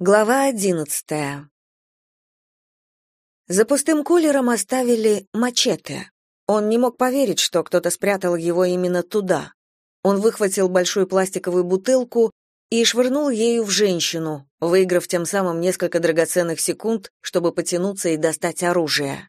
Глава одиннадцатая. За пустым кулером оставили мачете. Он не мог поверить, что кто-то спрятал его именно туда. Он выхватил большую пластиковую бутылку и швырнул ею в женщину, выиграв тем самым несколько драгоценных секунд, чтобы потянуться и достать оружие.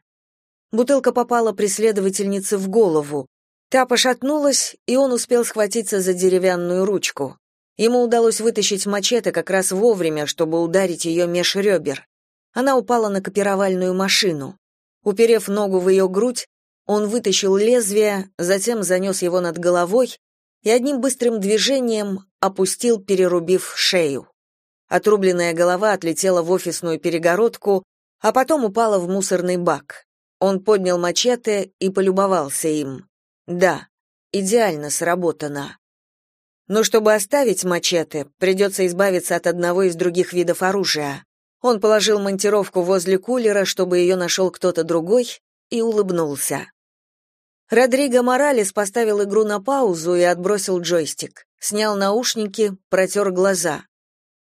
Бутылка попала преследовательнице в голову. Та пошатнулась, и он успел схватиться за деревянную ручку. Ему удалось вытащить мачете как раз вовремя, чтобы ударить ее меж ребер. Она упала на копировальную машину. Уперев ногу в ее грудь, он вытащил лезвие, затем занес его над головой и одним быстрым движением опустил, перерубив шею. Отрубленная голова отлетела в офисную перегородку, а потом упала в мусорный бак. Он поднял мачете и полюбовался им. Да, идеально сработано. Но чтобы оставить мачете, придется избавиться от одного из других видов оружия. Он положил монтировку возле кулера, чтобы ее нашел кто-то другой, и улыбнулся. Родриго Моралес поставил игру на паузу и отбросил джойстик. Снял наушники, протер глаза.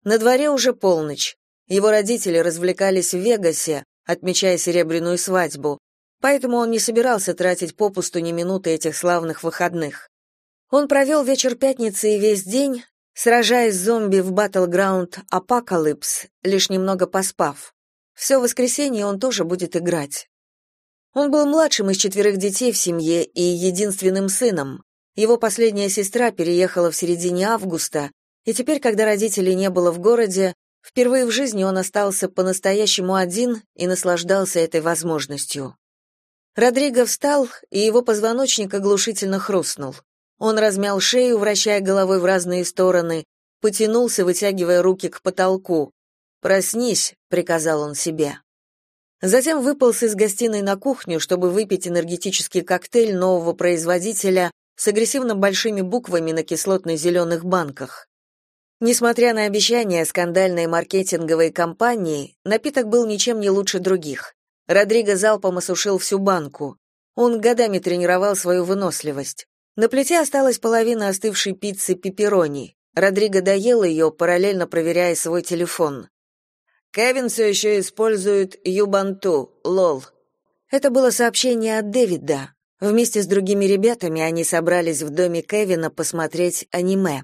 На дворе уже полночь. Его родители развлекались в Вегасе, отмечая серебряную свадьбу, поэтому он не собирался тратить попусту ни минуты этих славных выходных. Он провел вечер пятницы и весь день, сражаясь с зомби в Battleground Apocalypse, лишь немного поспав. Все воскресенье он тоже будет играть. Он был младшим из четверых детей в семье и единственным сыном. Его последняя сестра переехала в середине августа, и теперь, когда родителей не было в городе, впервые в жизни он остался по-настоящему один и наслаждался этой возможностью. Родриго встал, и его позвоночник оглушительно хрустнул. Он размял шею, вращая головой в разные стороны, потянулся, вытягивая руки к потолку. «Проснись», — приказал он себе. Затем выполз из гостиной на кухню, чтобы выпить энергетический коктейль нового производителя с агрессивно большими буквами на кислотно-зеленых банках. Несмотря на обещания скандальной маркетинговой компании, напиток был ничем не лучше других. Родриго залпом осушил всю банку. Он годами тренировал свою выносливость. На плите осталась половина остывшей пиццы пепперони. Родриго доел ее, параллельно проверяя свой телефон. Кевин все еще использует Юбанту, лол. Это было сообщение от Дэвида. Вместе с другими ребятами они собрались в доме Кевина посмотреть аниме.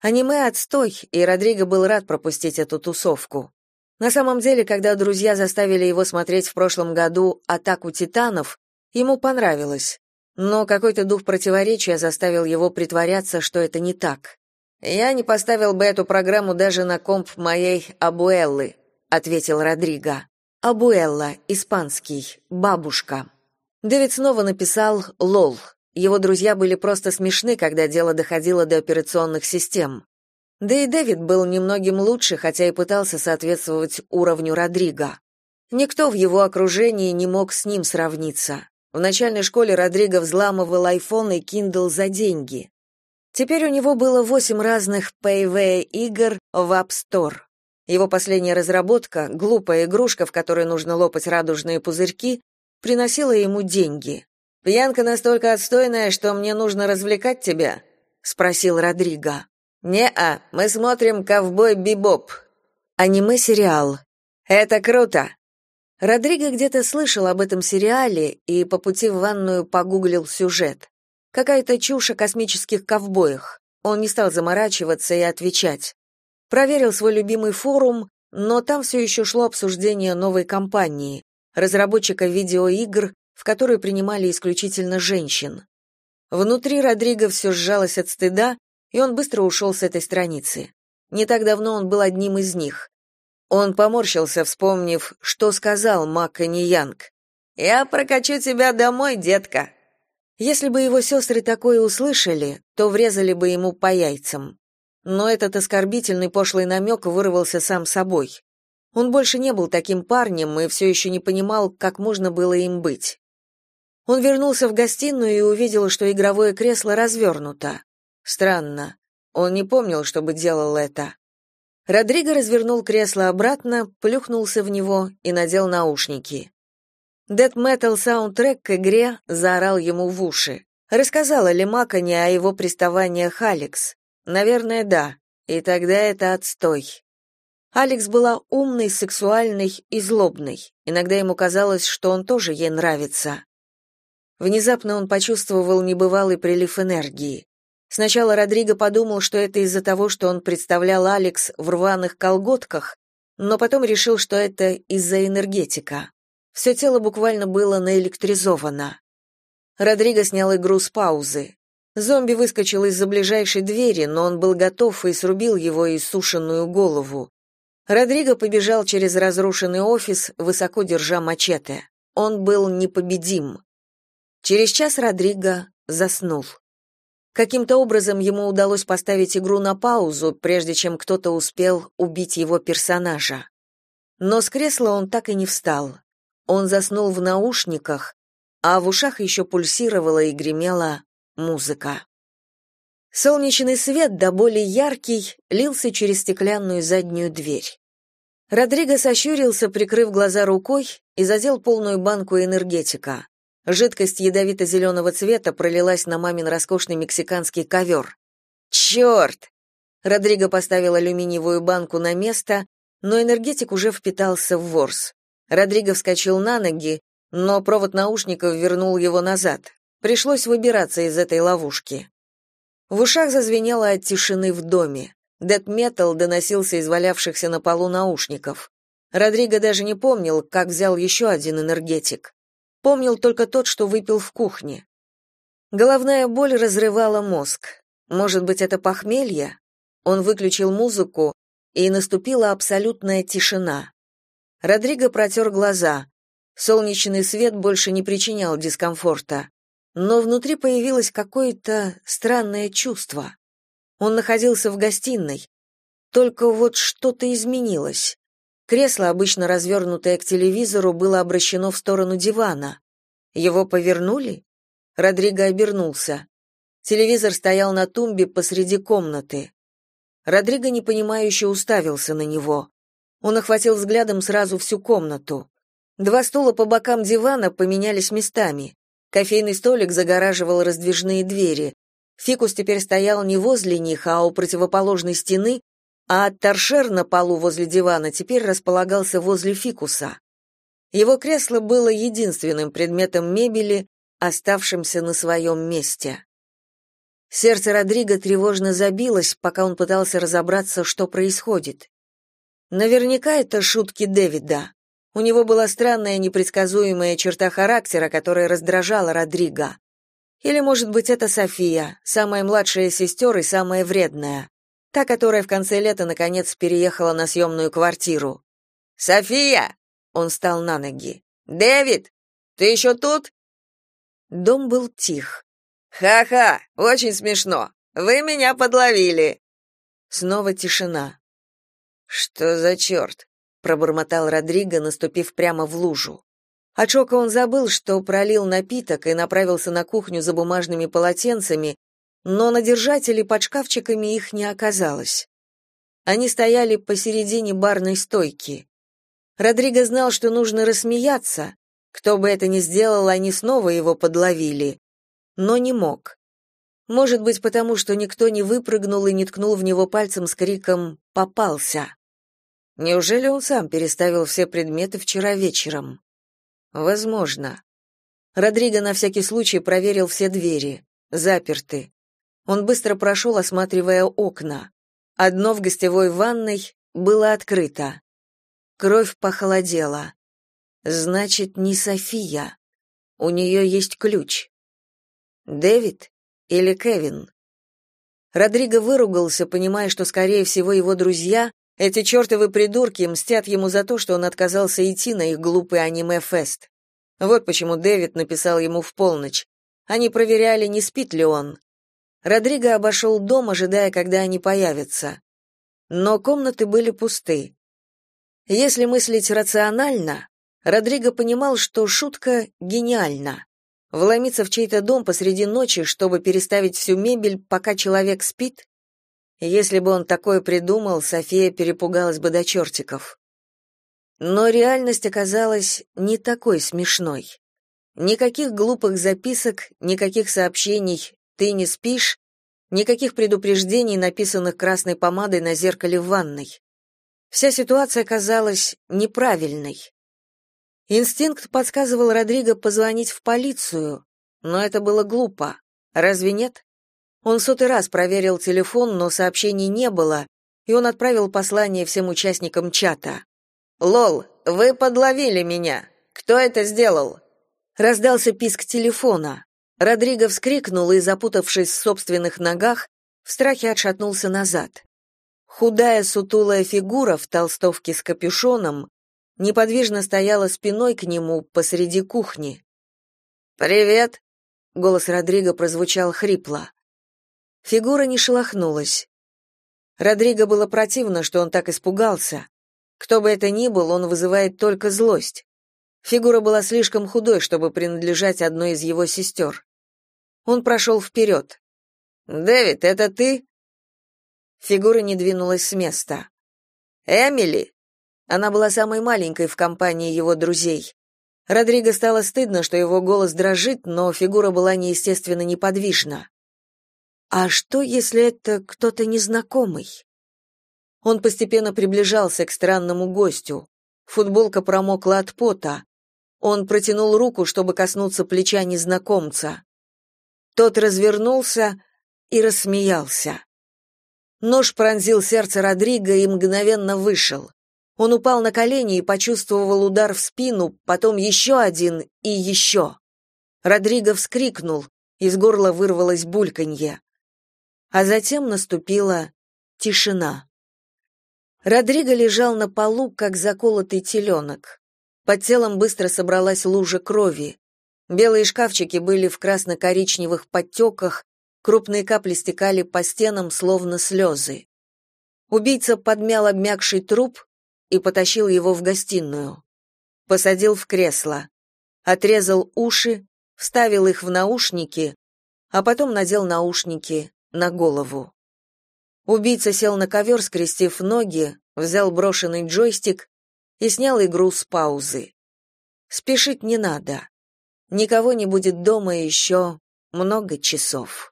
Аниме отстой, и Родриго был рад пропустить эту тусовку. На самом деле, когда друзья заставили его смотреть в прошлом году «Атаку титанов», ему понравилось но какой-то дух противоречия заставил его притворяться, что это не так. «Я не поставил бы эту программу даже на комп моей Абуэллы», — ответил Родриго. «Абуэлла, испанский, бабушка». Дэвид снова написал «лол». Его друзья были просто смешны, когда дело доходило до операционных систем. Да и Дэвид был немногим лучше, хотя и пытался соответствовать уровню Родриго. Никто в его окружении не мог с ним сравниться. В начальной школе Родриго взламывал iPhone и Kindle за деньги. Теперь у него было восемь разных Payway игр в App Store. Его последняя разработка, глупая игрушка, в которой нужно лопать радужные пузырьки, приносила ему деньги. «Пьянка настолько отстойная, что мне нужно развлекать тебя?» — спросил Родриго. «Не-а, мы смотрим «Ковбой Бибоп». Аниме-сериал. «Это круто!» Родриго где-то слышал об этом сериале и по пути в ванную погуглил сюжет. Какая-то чушь о космических ковбоях. Он не стал заморачиваться и отвечать. Проверил свой любимый форум, но там все еще шло обсуждение новой компании, разработчика видеоигр, в которой принимали исключительно женщин. Внутри Родриго все сжалось от стыда, и он быстро ушел с этой страницы. Не так давно он был одним из них. Он поморщился, вспомнив, что сказал Маккани Янг. «Я прокачу тебя домой, детка». Если бы его сестры такое услышали, то врезали бы ему по яйцам. Но этот оскорбительный пошлый намек вырвался сам собой. Он больше не был таким парнем и все еще не понимал, как можно было им быть. Он вернулся в гостиную и увидел, что игровое кресло развернуто. Странно. Он не помнил, чтобы делал это. Родриго развернул кресло обратно, плюхнулся в него и надел наушники. Death Metal саундтрек к игре заорал ему в уши. Рассказала ли Макони о его приставаниях Алекс? Наверное, да. И тогда это отстой. Алекс была умной, сексуальной и злобной. Иногда ему казалось, что он тоже ей нравится. Внезапно он почувствовал небывалый прилив энергии. Сначала Родриго подумал, что это из-за того, что он представлял Алекс в рваных колготках, но потом решил, что это из-за энергетика. Все тело буквально было наэлектризовано. Родриго снял игру с паузы. Зомби выскочил из-за ближайшей двери, но он был готов и срубил его иссушенную голову. Родриго побежал через разрушенный офис, высоко держа мачете. Он был непобедим. Через час Родриго заснул. Каким-то образом ему удалось поставить игру на паузу, прежде чем кто-то успел убить его персонажа. Но с кресла он так и не встал. Он заснул в наушниках, а в ушах еще пульсировала и гремела музыка. Солнечный свет, да более яркий, лился через стеклянную заднюю дверь. Родриго сощурился, прикрыв глаза рукой, и задел полную банку энергетика. Жидкость ядовито-зеленого цвета пролилась на мамин роскошный мексиканский ковер. «Черт!» Родриго поставил алюминиевую банку на место, но энергетик уже впитался в ворс. Родриго вскочил на ноги, но провод наушников вернул его назад. Пришлось выбираться из этой ловушки. В ушах зазвенело от тишины в доме. Дэт-метал доносился из валявшихся на полу наушников. Родриго даже не помнил, как взял еще один энергетик. Помнил только тот, что выпил в кухне. Головная боль разрывала мозг. Может быть, это похмелье? Он выключил музыку, и наступила абсолютная тишина. Родриго протер глаза. Солнечный свет больше не причинял дискомфорта. Но внутри появилось какое-то странное чувство. Он находился в гостиной. Только вот что-то изменилось. Кресло, обычно развернутое к телевизору, было обращено в сторону дивана. Его повернули? Родриго обернулся. Телевизор стоял на тумбе посреди комнаты. Родриго непонимающе уставился на него. Он охватил взглядом сразу всю комнату. Два стула по бокам дивана поменялись местами. Кофейный столик загораживал раздвижные двери. Фикус теперь стоял не возле них, а у противоположной стены, а торшер на полу возле дивана теперь располагался возле фикуса. Его кресло было единственным предметом мебели, оставшимся на своем месте. Сердце Родриго тревожно забилось, пока он пытался разобраться, что происходит. Наверняка это шутки Дэвида. У него была странная непредсказуемая черта характера, которая раздражала Родриго. Или, может быть, это София, самая младшая сестер и самая вредная. Та, которая в конце лета наконец переехала на съемную квартиру. «София!» — он встал на ноги. «Дэвид, ты еще тут?» Дом был тих. «Ха-ха, очень смешно. Вы меня подловили!» Снова тишина. «Что за черт?» — пробормотал Родриго, наступив прямо в лужу. От шока он забыл, что пролил напиток и направился на кухню за бумажными полотенцами, но на держателе под шкафчиками их не оказалось. Они стояли посередине барной стойки. Родриго знал, что нужно рассмеяться. Кто бы это ни сделал, они снова его подловили. Но не мог. Может быть, потому что никто не выпрыгнул и не ткнул в него пальцем с криком «Попался!». Неужели он сам переставил все предметы вчера вечером? Возможно. Родриго на всякий случай проверил все двери. Заперты. Он быстро прошел, осматривая окна. Одно в гостевой ванной было открыто. Кровь похолодела. Значит, не София. У нее есть ключ. Дэвид или Кевин? Родриго выругался, понимая, что, скорее всего, его друзья, эти чертовы придурки, мстят ему за то, что он отказался идти на их глупый аниме-фест. Вот почему Дэвид написал ему в полночь. Они проверяли, не спит ли он. Родриго обошел дом, ожидая, когда они появятся. Но комнаты были пусты. Если мыслить рационально, Родриго понимал, что шутка гениальна. Вломиться в чей-то дом посреди ночи, чтобы переставить всю мебель, пока человек спит? Если бы он такое придумал, София перепугалась бы до чертиков. Но реальность оказалась не такой смешной. Никаких глупых записок, никаких сообщений ты не спишь? Никаких предупреждений, написанных красной помадой на зеркале в ванной. Вся ситуация казалась неправильной. Инстинкт подсказывал Родриго позвонить в полицию, но это было глупо. Разве нет? Он сотый раз проверил телефон, но сообщений не было, и он отправил послание всем участникам чата. «Лол, вы подловили меня. Кто это сделал?» Раздался писк телефона. Родриго вскрикнул и, запутавшись в собственных ногах, в страхе отшатнулся назад. Худая сутулая фигура в толстовке с капюшоном неподвижно стояла спиной к нему посреди кухни. «Привет!» — голос Родриго прозвучал хрипло. Фигура не шелохнулась. Родриго было противно, что он так испугался. Кто бы это ни был, он вызывает только злость. Фигура была слишком худой, чтобы принадлежать одной из его сестер. Он прошел вперед. «Дэвид, это ты?» Фигура не двинулась с места. «Эмили!» Она была самой маленькой в компании его друзей. Родриго стало стыдно, что его голос дрожит, но фигура была неестественно неподвижна. А что, если это кто-то незнакомый? Он постепенно приближался к странному гостю. Футболка промокла от пота. Он протянул руку, чтобы коснуться плеча незнакомца. Тот развернулся и рассмеялся. Нож пронзил сердце Родриго и мгновенно вышел. Он упал на колени и почувствовал удар в спину, потом еще один и еще. Родриго вскрикнул, из горла вырвалось бульканье. А затем наступила тишина. Родриго лежал на полу, как заколотый теленок. Под телом быстро собралась лужа крови. Белые шкафчики были в красно-коричневых подтеках, Крупные капли стекали по стенам, словно слезы. Убийца подмял обмякший труп и потащил его в гостиную. Посадил в кресло. Отрезал уши, вставил их в наушники, а потом надел наушники на голову. Убийца сел на ковер, скрестив ноги, взял брошенный джойстик и снял игру с паузы. Спешить не надо. Никого не будет дома еще много часов.